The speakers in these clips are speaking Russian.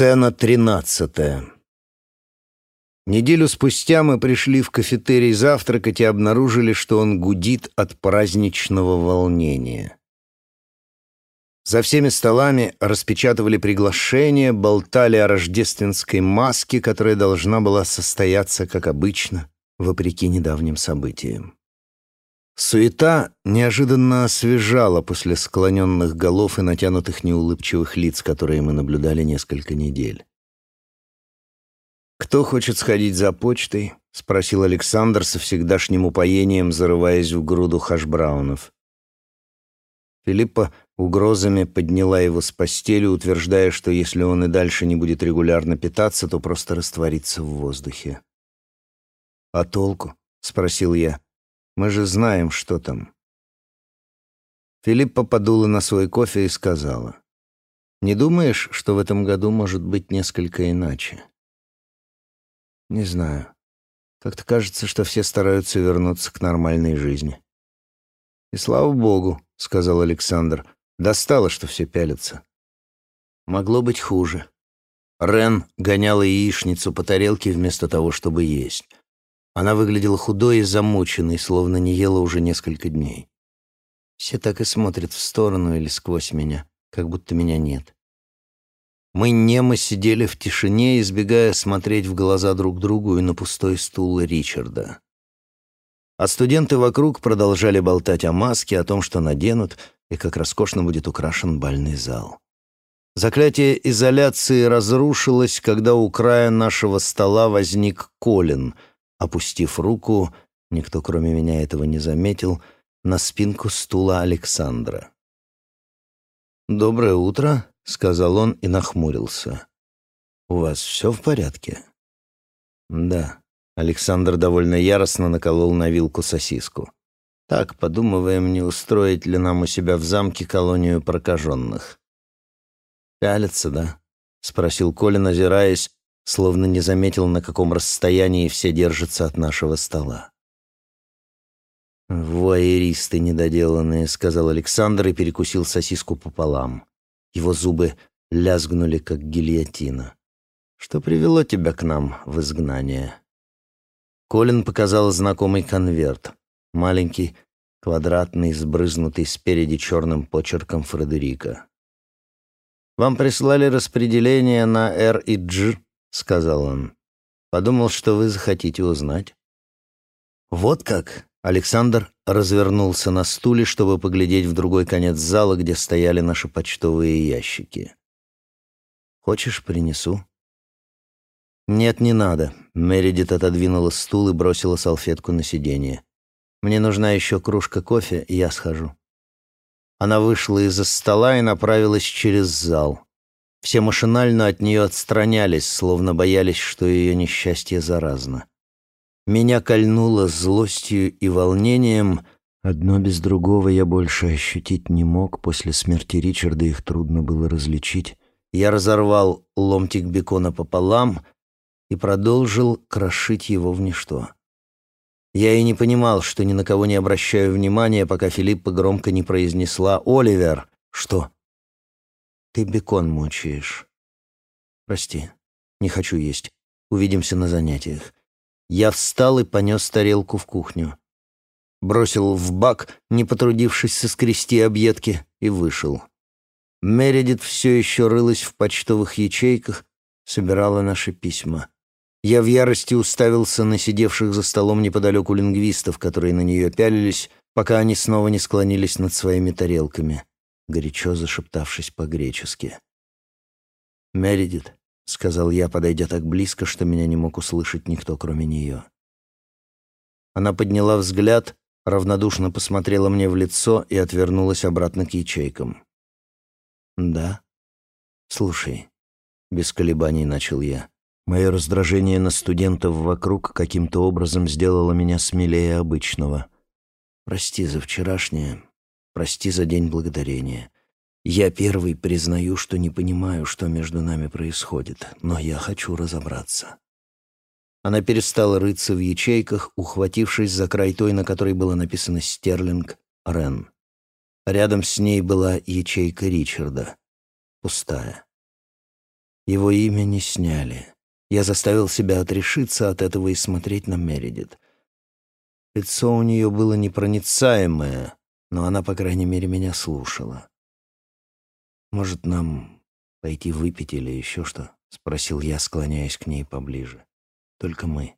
Сцена тринадцатая. Неделю спустя мы пришли в кафетерий завтракать и обнаружили, что он гудит от праздничного волнения. За всеми столами распечатывали приглашения, болтали о рождественской маске, которая должна была состояться, как обычно, вопреки недавним событиям. Суета неожиданно освежала после склоненных голов и натянутых неулыбчивых лиц, которые мы наблюдали несколько недель. «Кто хочет сходить за почтой?» — спросил Александр со всегдашним упоением, зарываясь в груду хашбраунов. Филиппа угрозами подняла его с постели, утверждая, что если он и дальше не будет регулярно питаться, то просто растворится в воздухе. «А толку?» — спросил я. Мы же знаем, что там». Филиппа подула на свой кофе и сказала. «Не думаешь, что в этом году может быть несколько иначе?» «Не знаю. Как-то кажется, что все стараются вернуться к нормальной жизни». «И слава богу», — сказал Александр, — «достало, что все пялятся». Могло быть хуже. Рен гоняла яичницу по тарелке вместо того, чтобы есть. Она выглядела худой и замученной, словно не ела уже несколько дней. Все так и смотрят в сторону или сквозь меня, как будто меня нет. Мы немо сидели в тишине, избегая смотреть в глаза друг другу и на пустой стул Ричарда. А студенты вокруг продолжали болтать о маске, о том, что наденут, и как роскошно будет украшен бальный зал. Заклятие изоляции разрушилось, когда у края нашего стола возник Колин — опустив руку, никто кроме меня этого не заметил, на спинку стула Александра. «Доброе утро», — сказал он и нахмурился. «У вас все в порядке?» «Да». Александр довольно яростно наколол на вилку сосиску. «Так, подумываем, не устроить ли нам у себя в замке колонию прокаженных». «Пялятся, да?» — спросил Колин, озираясь, словно не заметил, на каком расстоянии все держатся от нашего стола. «Вуайеристы недоделанные», — сказал Александр и перекусил сосиску пополам. Его зубы лязгнули, как гильотина. «Что привело тебя к нам в изгнание?» Колин показал знакомый конверт. Маленький, квадратный, сбрызнутый спереди черным почерком Фредерика. «Вам прислали распределение на Р и Дж — сказал он. «Подумал, что вы захотите узнать». «Вот как?» — Александр развернулся на стуле, чтобы поглядеть в другой конец зала, где стояли наши почтовые ящики. «Хочешь, принесу?» «Нет, не надо». Мередит отодвинула стул и бросила салфетку на сиденье. «Мне нужна еще кружка кофе, и я схожу». Она вышла из-за стола и направилась через зал. Все машинально от нее отстранялись, словно боялись, что ее несчастье заразно. Меня кольнуло злостью и волнением. Одно без другого я больше ощутить не мог. После смерти Ричарда их трудно было различить. Я разорвал ломтик бекона пополам и продолжил крошить его в ничто. Я и не понимал, что ни на кого не обращаю внимания, пока Филиппа громко не произнесла «Оливер!» «Что?» Ты бекон мучаешь. Прости, не хочу есть. Увидимся на занятиях. Я встал и понес тарелку в кухню. Бросил в бак, не потрудившись соскрести объедки, и вышел. Мередит все еще рылась в почтовых ячейках, собирала наши письма. Я в ярости уставился на сидевших за столом неподалеку лингвистов, которые на нее пялились, пока они снова не склонились над своими тарелками горячо зашептавшись по-гречески. «Мередит», — сказал я, подойдя так близко, что меня не мог услышать никто, кроме нее. Она подняла взгляд, равнодушно посмотрела мне в лицо и отвернулась обратно к ячейкам. «Да? Слушай», — без колебаний начал я, — «мое раздражение на студентов вокруг каким-то образом сделало меня смелее обычного. Прости за вчерашнее, Прости за день благодарения. Я первый признаю, что не понимаю, что между нами происходит, но я хочу разобраться». Она перестала рыться в ячейках, ухватившись за край той, на которой было написано «Стерлинг Рен». Рядом с ней была ячейка Ричарда, пустая. Его имя не сняли. Я заставил себя отрешиться от этого и смотреть на Мередит. Лицо у нее было непроницаемое, но она, по крайней мере, меня слушала. «Может, нам пойти выпить или еще что?» — спросил я, склоняясь к ней поближе. «Только мы.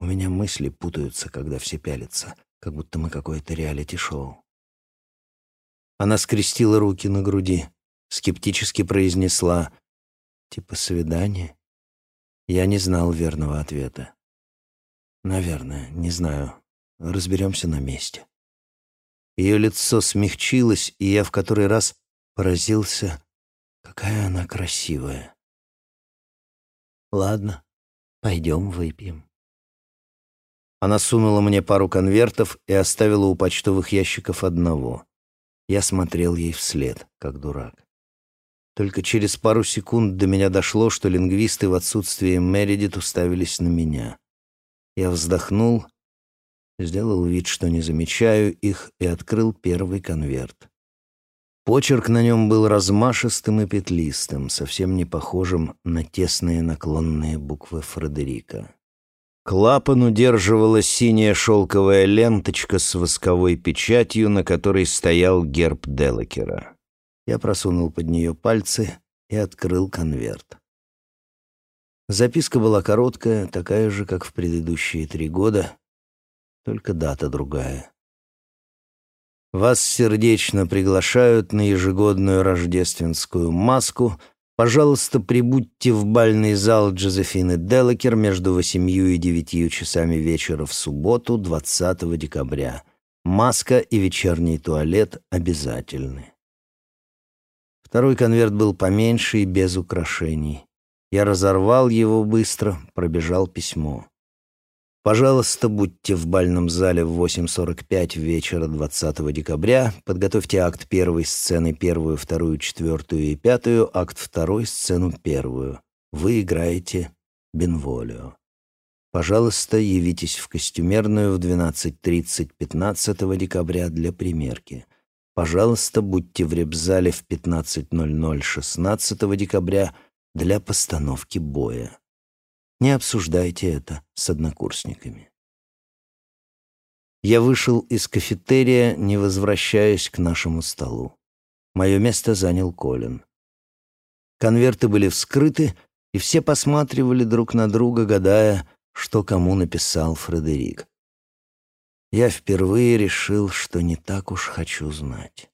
У меня мысли путаются, когда все пялятся, как будто мы какое-то реалити-шоу». Она скрестила руки на груди, скептически произнесла «Типа свидание?» Я не знал верного ответа. «Наверное, не знаю. Разберемся на месте». Ее лицо смягчилось, и я в который раз поразился, какая она красивая. «Ладно, пойдем выпьем». Она сунула мне пару конвертов и оставила у почтовых ящиков одного. Я смотрел ей вслед, как дурак. Только через пару секунд до меня дошло, что лингвисты в отсутствие Мередит уставились на меня. Я вздохнул, сделал вид, что не замечаю их, и открыл первый конверт. Почерк на нем был размашистым и петлистым, совсем не похожим на тесные наклонные буквы Фредерика. Клапан удерживала синяя шелковая ленточка с восковой печатью, на которой стоял герб Делакера. Я просунул под нее пальцы и открыл конверт. Записка была короткая, такая же, как в предыдущие три года, только дата другая. Вас сердечно приглашают на ежегодную рождественскую маску — Пожалуйста, прибудьте в бальный зал Джозефины Делакер между восемью и девятью часами вечера в субботу, 20 декабря. Маска и вечерний туалет обязательны. Второй конверт был поменьше и без украшений. Я разорвал его быстро, пробежал письмо. Пожалуйста, будьте в бальном зале в 8.45 вечера 20 декабря. Подготовьте акт первой сцены первую, вторую, четвертую и пятую, акт второй, сцену первую. Вы играете Бенволио. Пожалуйста, явитесь в костюмерную в 12.30 15 декабря для примерки. Пожалуйста, будьте в репзале в 15.00 16 декабря для постановки боя. Не обсуждайте это с однокурсниками. Я вышел из кафетерия, не возвращаясь к нашему столу. Мое место занял Колин. Конверты были вскрыты, и все посматривали друг на друга, гадая, что кому написал Фредерик. Я впервые решил, что не так уж хочу знать.